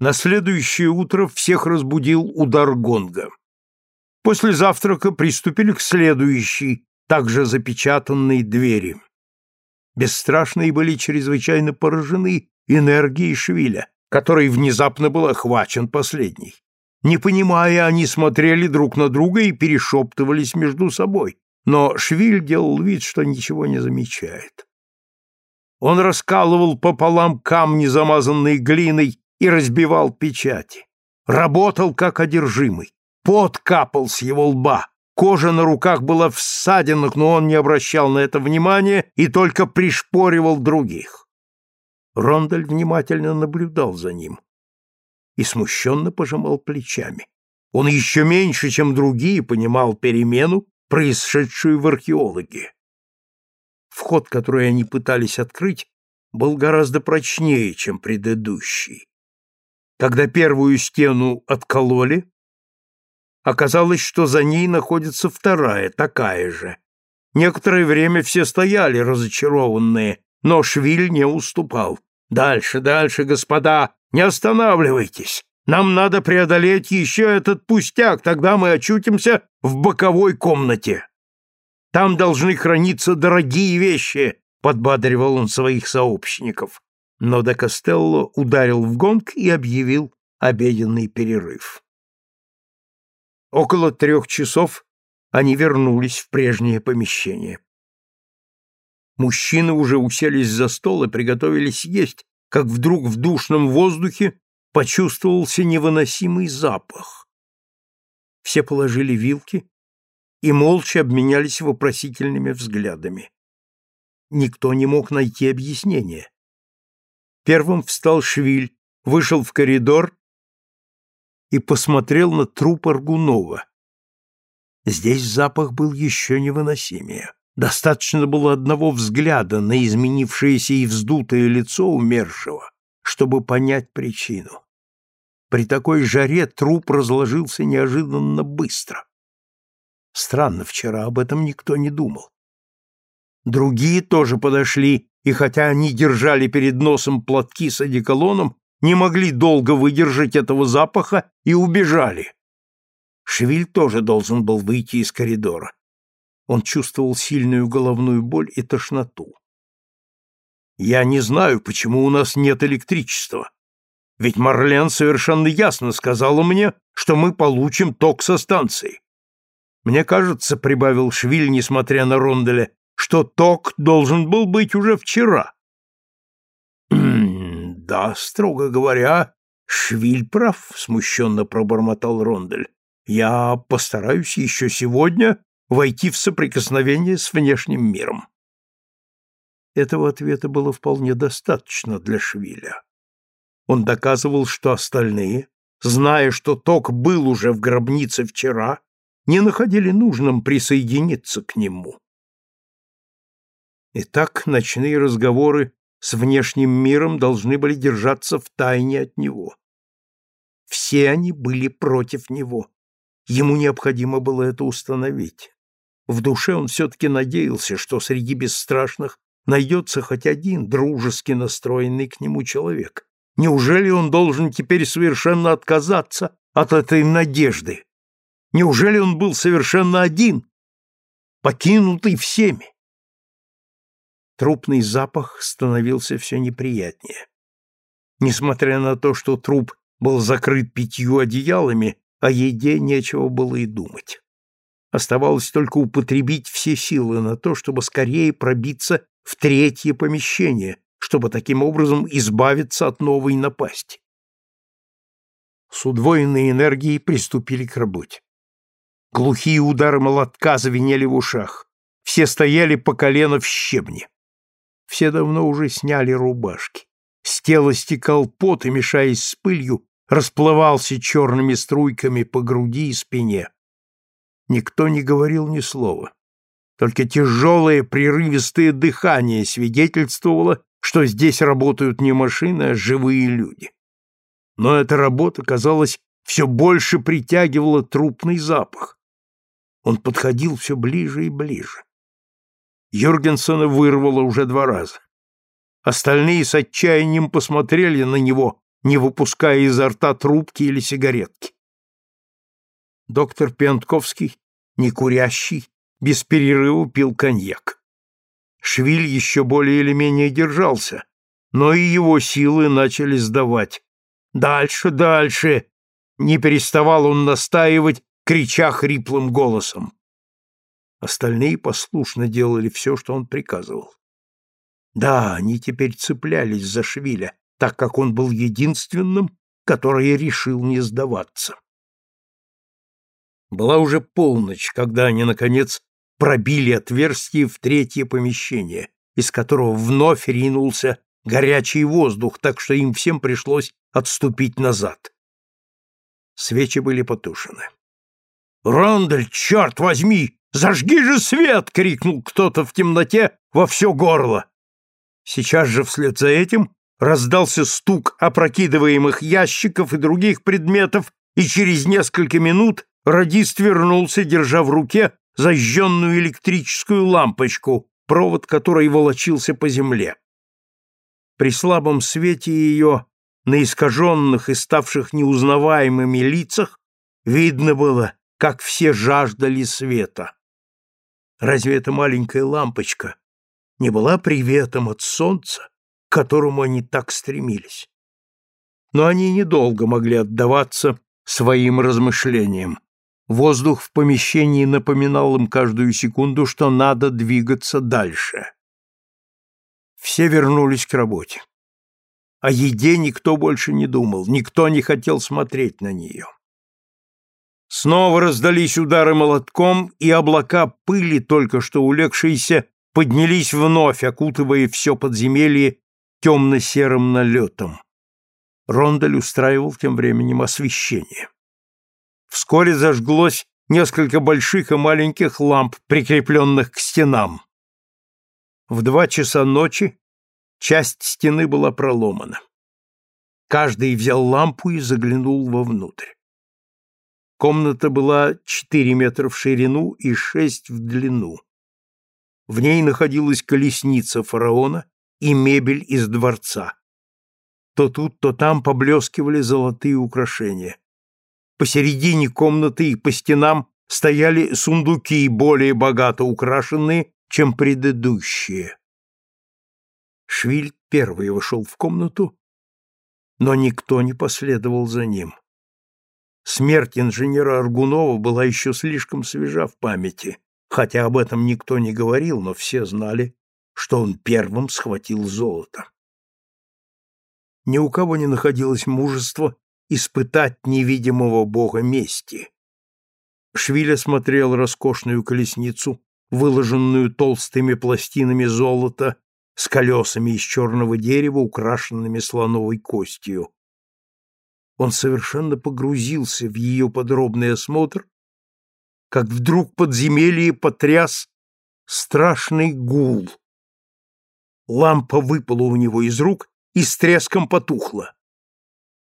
На следующее утро всех разбудил удар гонга. После завтрака приступили к следующей, также запечатанной двери. Бесстрашные были чрезвычайно поражены энергией Швиля, который внезапно был охвачен последней. Не понимая, они смотрели друг на друга и перешептывались между собой, но Швиль делал вид, что ничего не замечает. Он раскалывал пополам камни, замазанные глиной, и разбивал печати. Работал как одержимый. Пот капал с его лба. Кожа на руках была в ссадинах, но он не обращал на это внимания и только пришпоривал других. Рондель внимательно наблюдал за ним и смущенно пожимал плечами. Он еще меньше, чем другие, понимал перемену, происшедшую в археологии. Вход, который они пытались открыть, был гораздо прочнее, чем предыдущий. Когда первую стену откололи, оказалось, что за ней находится вторая, такая же. Некоторое время все стояли разочарованные, но Швиль не уступал. «Дальше, дальше, господа, не останавливайтесь! Нам надо преодолеть еще этот пустяк, тогда мы очутимся в боковой комнате. Там должны храниться дорогие вещи, подбадривал он своих сообщников. Но де Костелло ударил в гонг и объявил обеденный перерыв. Около трех часов они вернулись в прежнее помещение. Мужчины уже уселись за стол и приготовились есть, как вдруг в душном воздухе почувствовался невыносимый запах. Все положили вилки и молча обменялись вопросительными взглядами. Никто не мог найти объяснения. Первым встал Швиль, вышел в коридор и посмотрел на труп Аргунова. Здесь запах был еще невыносимее. Достаточно было одного взгляда на изменившееся и вздутое лицо умершего, чтобы понять причину. При такой жаре труп разложился неожиданно быстро. Странно, вчера об этом никто не думал. Другие тоже подошли, и хотя они держали перед носом платки с одеколоном, не могли долго выдержать этого запаха и убежали. Швиль тоже должен был выйти из коридора. Он чувствовал сильную головную боль и тошноту. «Я не знаю, почему у нас нет электричества», ведь Марлен совершенно ясно сказала мне, что мы получим ток со станции. Мне кажется, прибавил Швиль, несмотря на Ронделя, что ток должен был быть уже вчера. да, строго говоря, Швиль прав, смущенно пробормотал Рондель. Я постараюсь еще сегодня войти в соприкосновение с внешним миром. Этого ответа было вполне достаточно для Швиля. Он доказывал, что остальные, зная, что Ток был уже в гробнице вчера, не находили нужным присоединиться к нему. Итак, ночные разговоры с внешним миром должны были держаться в тайне от него. Все они были против него. Ему необходимо было это установить. В душе он все-таки надеялся, что среди бесстрашных найдется хоть один дружески настроенный к нему человек, Неужели он должен теперь совершенно отказаться от этой надежды? Неужели он был совершенно один, покинутый всеми? Трупный запах становился все неприятнее. Несмотря на то, что труп был закрыт пятью одеялами, о еде нечего было и думать. Оставалось только употребить все силы на то, чтобы скорее пробиться в третье помещение, чтобы таким образом избавиться от новой напасти. С удвоенной энергией приступили к работе. Глухие удары молотка звенели в ушах. Все стояли по колено в щебне. Все давно уже сняли рубашки. С тела стекал пот и, мешаясь с пылью, расплывался черными струйками по груди и спине. Никто не говорил ни слова. Только тяжелое прерывистое дыхание свидетельствовало, что здесь работают не машины, а живые люди. Но эта работа, казалось, все больше притягивала трупный запах. Он подходил все ближе и ближе. Юргенсона вырвало уже два раза. Остальные с отчаянием посмотрели на него, не выпуская изо рта трубки или сигаретки. Доктор Пентковский, не курящий, без перерыва пил коньяк. Швиль еще более или менее держался, но и его силы начали сдавать. «Дальше, дальше!» — не переставал он настаивать, крича хриплым голосом. Остальные послушно делали все, что он приказывал. Да, они теперь цеплялись за Швиля, так как он был единственным, который решил не сдаваться. Была уже полночь, когда они, наконец, пробили отверстие в третье помещение, из которого вновь ринулся горячий воздух, так что им всем пришлось отступить назад. Свечи были потушены. «Рондель, черт возьми! Зажги же свет!» — крикнул кто-то в темноте во все горло. Сейчас же вслед за этим раздался стук опрокидываемых ящиков и других предметов, и через несколько минут радист вернулся, держа в руке зажженную электрическую лампочку, провод которой волочился по земле. При слабом свете ее на искаженных и ставших неузнаваемыми лицах видно было, как все жаждали света. Разве эта маленькая лампочка не была приветом от солнца, к которому они так стремились? Но они недолго могли отдаваться своим размышлениям. Воздух в помещении напоминал им каждую секунду, что надо двигаться дальше. Все вернулись к работе. О еде никто больше не думал, никто не хотел смотреть на нее. Снова раздались удары молотком, и облака пыли, только что улегшиеся, поднялись вновь, окутывая все подземелье темно-серым налетом. Рондель устраивал тем временем освещение. Вскоре зажглось несколько больших и маленьких ламп, прикрепленных к стенам. В два часа ночи часть стены была проломана. Каждый взял лампу и заглянул вовнутрь. Комната была четыре метра в ширину и шесть в длину. В ней находилась колесница фараона и мебель из дворца. То тут, то там поблескивали золотые украшения. Посередине комнаты и по стенам стояли сундуки, более богато украшенные, чем предыдущие. Швиль первый вошел в комнату, но никто не последовал за ним. Смерть инженера Аргунова была еще слишком свежа в памяти, хотя об этом никто не говорил, но все знали, что он первым схватил золото. Ни у кого не находилось мужества испытать невидимого бога мести. Швиля смотрел роскошную колесницу, выложенную толстыми пластинами золота, с колесами из черного дерева, украшенными слоновой костью. Он совершенно погрузился в ее подробный осмотр, как вдруг подземелье потряс страшный гул. Лампа выпала у него из рук и с треском потухла.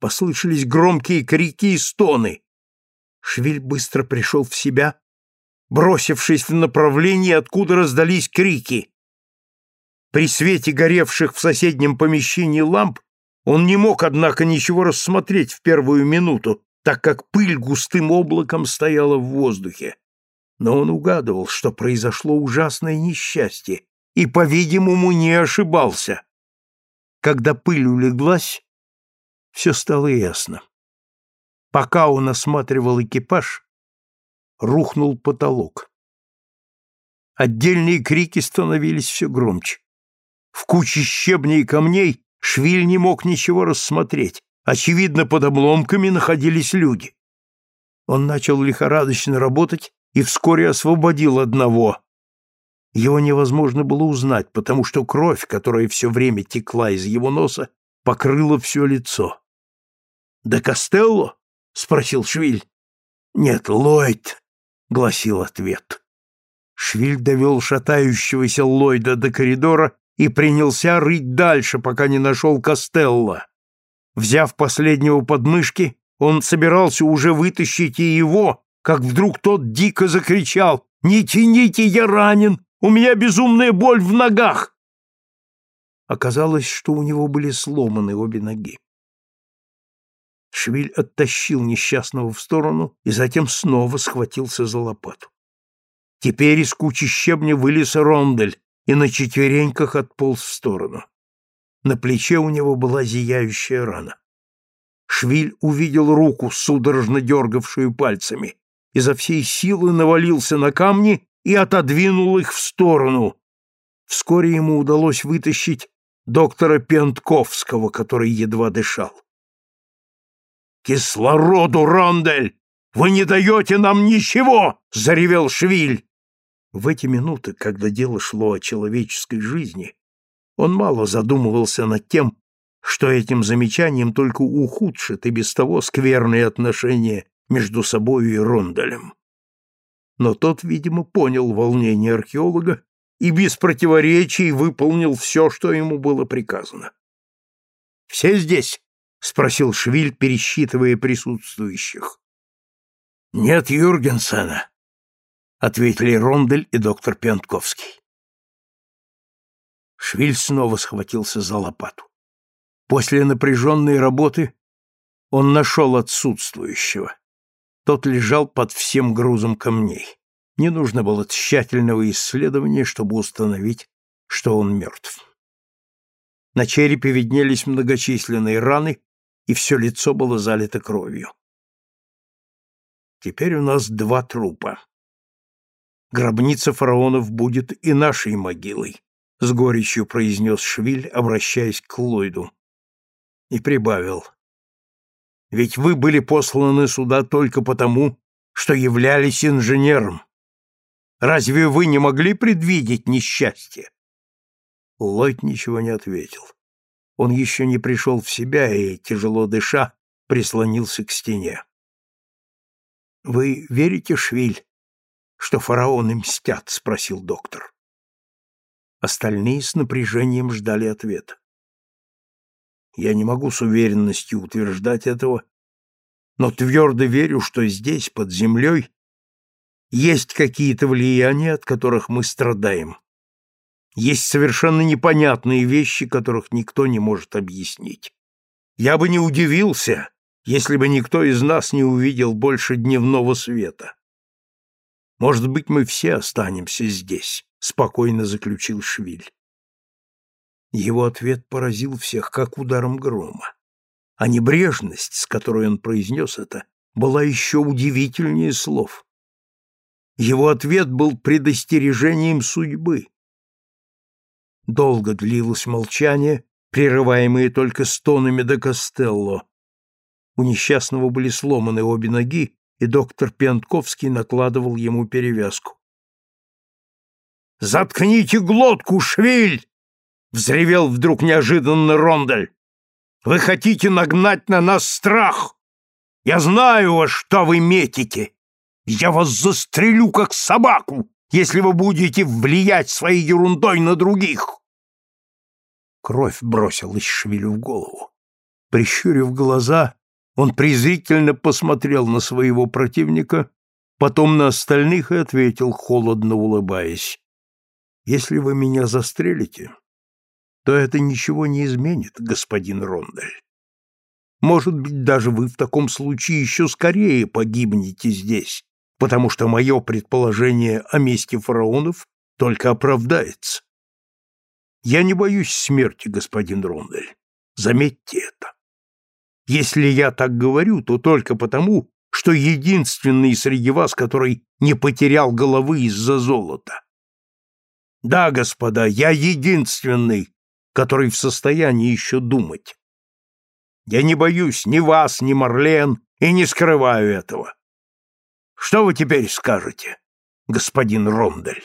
Послышались громкие крики и стоны. Швиль быстро пришел в себя, бросившись в направлении, откуда раздались крики. При свете горевших в соседнем помещении ламп он не мог, однако, ничего рассмотреть в первую минуту, так как пыль густым облаком стояла в воздухе. Но он угадывал, что произошло ужасное несчастье, и, по-видимому, не ошибался. Когда пыль улеглась, все стало ясно. Пока он осматривал экипаж, рухнул потолок. Отдельные крики становились все громче. В куче щебней и камней Швиль не мог ничего рассмотреть. Очевидно, под обломками находились люди. Он начал лихорадочно работать и вскоре освободил одного. Его невозможно было узнать, потому что кровь, которая все время текла из его носа, покрыла все лицо. «Да Костелло?» — спросил Швиль. «Нет, Ллойд», — гласил ответ. Швиль довел шатающегося Ллойда до коридора и принялся рыть дальше, пока не нашел Костелло. Взяв последнего подмышки, он собирался уже вытащить и его, как вдруг тот дико закричал «Не тяните, я ранен! У меня безумная боль в ногах!» Оказалось, что у него были сломаны обе ноги. Швиль оттащил несчастного в сторону и затем снова схватился за лопату. Теперь из кучи щебня вылез Рондель и на четвереньках отполз в сторону. На плече у него была зияющая рана. Швиль увидел руку, судорожно дергавшую пальцами, изо всей силы навалился на камни и отодвинул их в сторону. Вскоре ему удалось вытащить доктора Пентковского, который едва дышал. «Кислороду, Рондель! Вы не даете нам ничего!» — заревел Швиль. В эти минуты, когда дело шло о человеческой жизни, он мало задумывался над тем, что этим замечанием только ухудшит и без того скверные отношения между собой и Ронделем. Но тот, видимо, понял волнение археолога и без противоречий выполнил все, что ему было приказано. «Все здесь?» — спросил Швиль, пересчитывая присутствующих. «Нет Юргенсена», — ответили Рондель и доктор Пентковский. Швиль снова схватился за лопату. После напряженной работы он нашел отсутствующего. Тот лежал под всем грузом камней. Не нужно было тщательного исследования, чтобы установить, что он мертв. На черепе виднелись многочисленные раны, и все лицо было залито кровью. Теперь у нас два трупа. Гробница фараонов будет и нашей могилой, — с горечью произнес Швиль, обращаясь к Ллойду. И прибавил. «Ведь вы были посланы сюда только потому, что являлись инженером. Разве вы не могли предвидеть несчастье?» Ллойд ничего не ответил. Он еще не пришел в себя и, тяжело дыша, прислонился к стене. «Вы верите, Швиль, что фараоны мстят?» — спросил доктор. Остальные с напряжением ждали ответа. Я не могу с уверенностью утверждать этого, но твердо верю, что здесь, под землей, есть какие-то влияния, от которых мы страдаем. Есть совершенно непонятные вещи, которых никто не может объяснить. Я бы не удивился, если бы никто из нас не увидел больше дневного света. Может быть, мы все останемся здесь спокойно заключил Швиль. Его ответ поразил всех как ударом грома. А небрежность, с которой он произнес это, была еще удивительнее слов. Его ответ был предостережением судьбы. Долго длилось молчание, прерываемое только стонами до Костелло. У несчастного были сломаны обе ноги, и доктор Пентковский накладывал ему перевязку. «Заткните глотку, швиль!» — взревел вдруг неожиданно Рондель. «Вы хотите нагнать на нас страх! Я знаю, во что вы метите! Я вас застрелю, как собаку, если вы будете влиять своей ерундой на других!» Кровь бросилась Швилю в голову. Прищурив глаза, он презрительно посмотрел на своего противника, потом на остальных и ответил, холодно улыбаясь. Если вы меня застрелите, то это ничего не изменит, господин Рондель. Может быть, даже вы в таком случае еще скорее погибнете здесь, потому что мое предположение о месте фараонов только оправдается. Я не боюсь смерти, господин Рондель. Заметьте это. Если я так говорю, то только потому, что единственный среди вас, который не потерял головы из-за золота. Да, господа, я единственный, который в состоянии еще думать. Я не боюсь ни вас, ни Марлен, и не скрываю этого. Что вы теперь скажете, господин Рондель?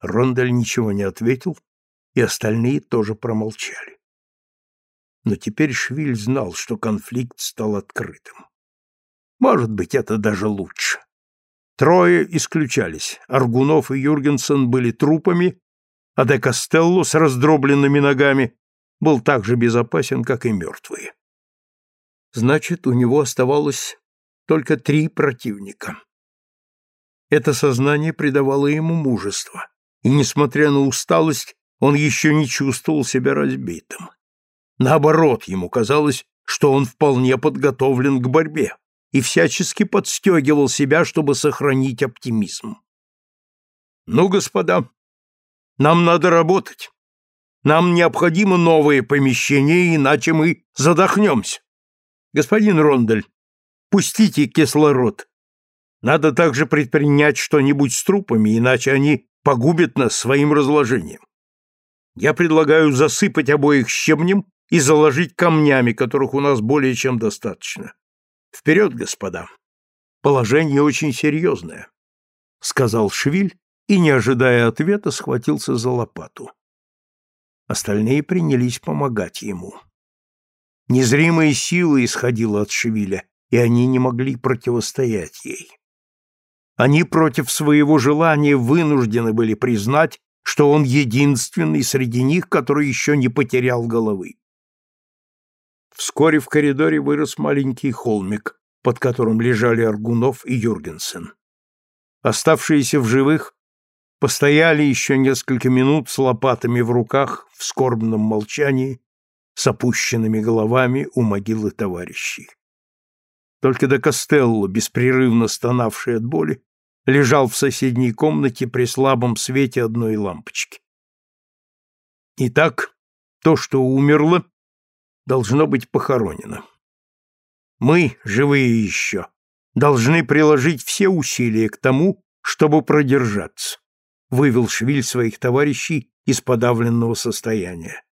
Рондель ничего не ответил, и остальные тоже промолчали. Но теперь Швиль знал, что конфликт стал открытым. Может быть, это даже лучше. Трое исключались. Аргунов и Юргенсен были трупами, а де Костелло с раздробленными ногами был так же безопасен, как и мертвые. Значит, у него оставалось только три противника. Это сознание придавало ему мужество, и, несмотря на усталость, он еще не чувствовал себя разбитым. Наоборот, ему казалось, что он вполне подготовлен к борьбе и всячески подстегивал себя, чтобы сохранить оптимизм. «Ну, господа, нам надо работать. Нам необходимо новое помещение, иначе мы задохнемся. Господин Рондель, пустите кислород. Надо также предпринять что-нибудь с трупами, иначе они погубят нас своим разложением. Я предлагаю засыпать обоих щебнем и заложить камнями, которых у нас более чем достаточно. Вперед, господа! Положение очень серьезное, — сказал Швиль и, не ожидая ответа, схватился за лопату. Остальные принялись помогать ему. Незримая сила исходила от Швиля, и они не могли противостоять ей. Они против своего желания вынуждены были признать, что он единственный среди них, который еще не потерял головы. Вскоре в коридоре вырос маленький холмик, под которым лежали Аргунов и Юргенсен. Оставшиеся в живых постояли еще несколько минут с лопатами в руках в скорбном молчании, с опущенными головами у могилы товарищей. Только до Костелло, беспрерывно стонавший от боли, лежал в соседней комнате при слабом свете одной лампочки. Итак, то, что умерло, должно быть похоронено. Мы, живые еще, должны приложить все усилия к тому, чтобы продержаться, вывел Швиль своих товарищей из подавленного состояния.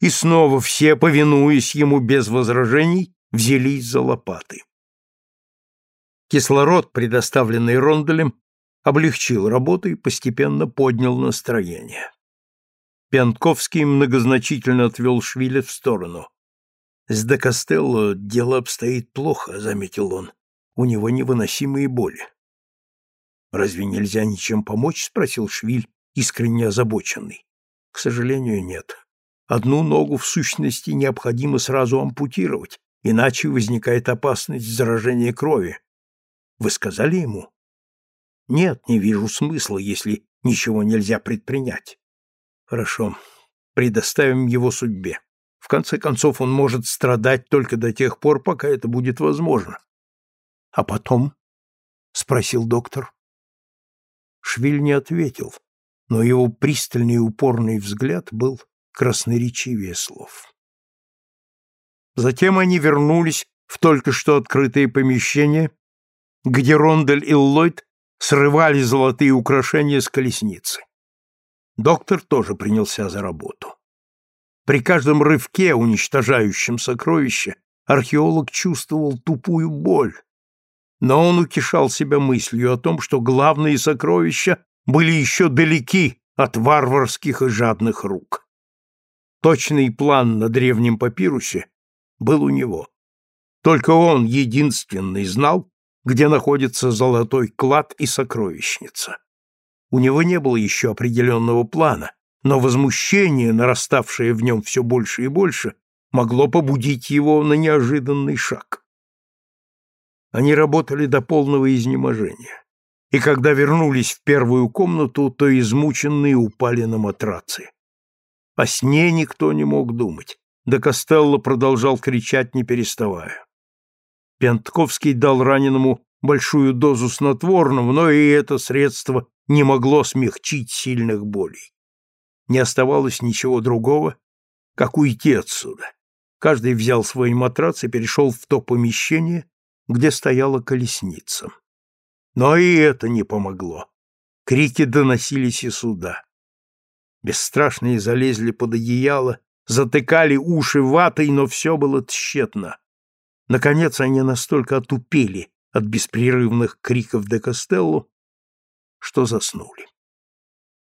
И снова все, повинуясь ему без возражений, взялись за лопаты. Кислород, предоставленный Ронделем, облегчил работу и постепенно поднял настроение. Пянтковский многозначительно отвел Швиля в сторону. «С де Костелло дело обстоит плохо», — заметил он. «У него невыносимые боли». «Разве нельзя ничем помочь?» — спросил Швиль, искренне озабоченный. «К сожалению, нет. Одну ногу, в сущности, необходимо сразу ампутировать, иначе возникает опасность заражения крови. Вы сказали ему? Нет, не вижу смысла, если ничего нельзя предпринять. Хорошо, предоставим его судьбе. В конце концов, он может страдать только до тех пор, пока это будет возможно. А потом? спросил доктор. Швиль не ответил, но его пристальный и упорный взгляд был красноречивее слов. Затем они вернулись в только что открытое помещение, где Рондель и Ллойд срывали золотые украшения с колесницы. Доктор тоже принялся за работу. При каждом рывке, уничтожающем сокровище, археолог чувствовал тупую боль, но он утешал себя мыслью о том, что главные сокровища были еще далеки от варварских и жадных рук. Точный план на древнем папирусе был у него. Только он единственный знал, где находится золотой клад и сокровищница. У него не было еще определенного плана, но возмущение, нараставшее в нем все больше и больше, могло побудить его на неожиданный шаг. Они работали до полного изнеможения, и когда вернулись в первую комнату, то измученные упали на матрацы. О сне никто не мог думать, да Костелло продолжал кричать, не переставая. Пентковский дал раненому большую дозу снотворного, но и это средство не могло смягчить сильных болей. Не оставалось ничего другого, как уйти отсюда. Каждый взял свой матрац и перешел в то помещение, где стояла колесница. Но и это не помогло. Крики доносились и сюда. Бесстрашные залезли под одеяло, затыкали уши ватой, но все было тщетно. Наконец они настолько отупели от беспрерывных криков де Костелло, что заснули.